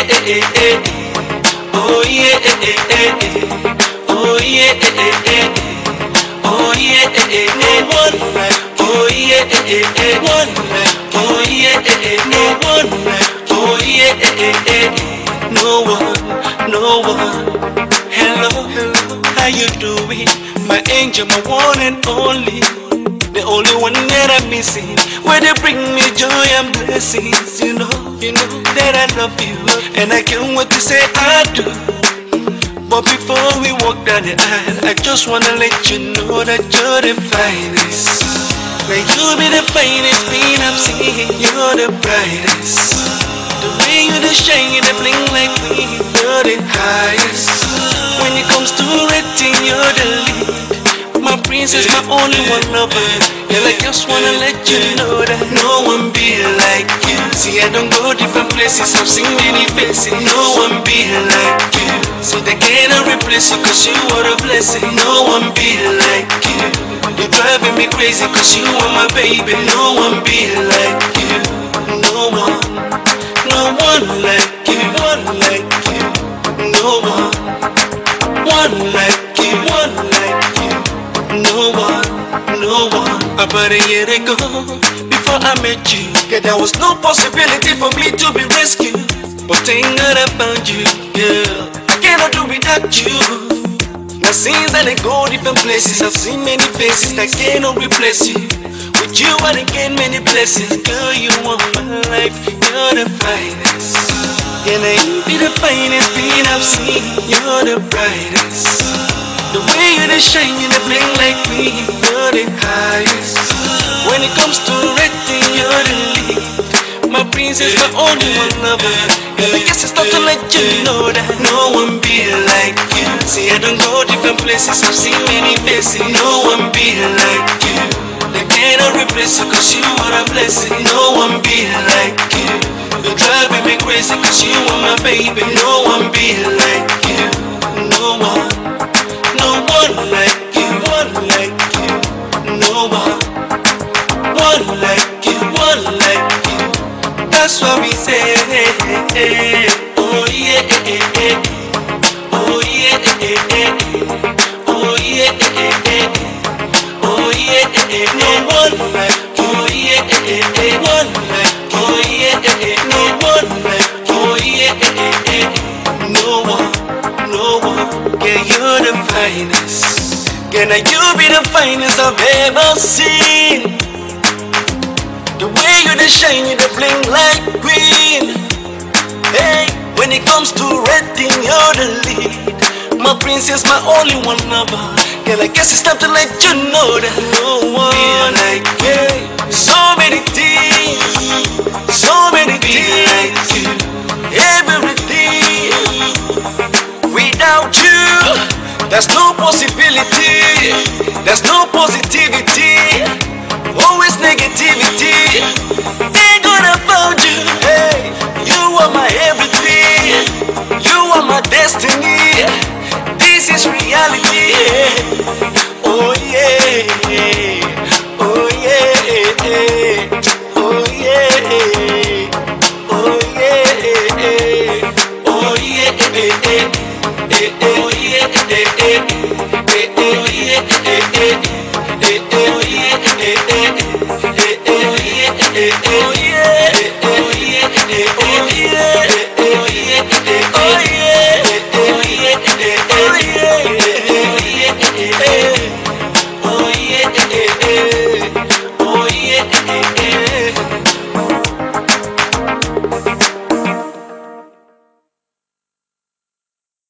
oh yeah, oh yeah, oh yeah, one oh yeah, one oh yeah, no oh yeah, no one, no one. Hello, hello, how you doing? My angel, my one and only. Only one that I'm missing. Where they bring me joy and blessings, you know, you know that I love you. And I can't wait to say I do. But before we walk down the aisle, I just wanna let you know that you're the finest. May you be the finest being I've seen. You're the brightest. The way you the shine, you the bling like me. You're the highest. When it comes to rating, you're the lead. My princess, my only one lover. I just wanna let you know that no one be like you. See, I don't go different places, I've seen many faces. No one be like you. So they cannot replace you, cause you are a blessing. No one be like you. You're driving me crazy, cause you are my baby. No one be like you. No one, no one like you. One like you. No one, one like you. One like you. No one, no one. About a year ago, before I met you, yeah, there was no possibility for me to be rescued. But thank God I found you, girl. I cannot do without you. Now since I go different places, I've seen many faces that cannot replace you. With you I gain many blessings, girl. You want my life, you're the finest. Yeah, now you be the finest being I've seen. You're the brightest. The way you shine, you the bling like me, princess, my only one lover. Girl, I guess it's time to let you know that no one be like you. See, I don't go different places, I've seen many faces. No one be like you. They cannot replace you, cause you are a blessing. No one be like you. You're driving me crazy, cause you are my baby. No one be like you. No one. No one like you, one like you, no one, one like you, one like you. That's what we say. Oh yeah, oh yeah, oh yeah, oh yeah. No one like, oh yeah, one like, oh yeah, no one like, oh yeah, no one, no one. You're the finest. Can you be the finest I've ever seen? The way you shine, you the comes to rating, you're the lead. My princess, my only one lover. Girl, I guess it's time to let you know that no one like you. So many things, so many things like you. Everything without you, there's no possibility. There's no positivity. Always negativity. Ain't gonna you. Hey, you are my everything. You are my destiny. This is reality. Oh yeah. Oh yeah. Oh yeah. Oh yeah. Oh yeah. Oh yeah. Oh yeah. Oh, it.